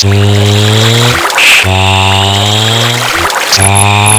真好，真好。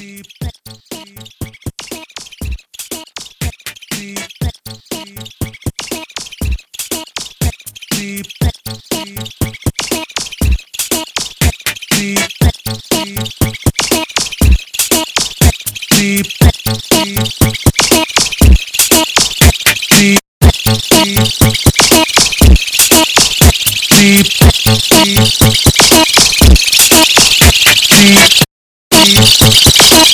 Beep. きれい。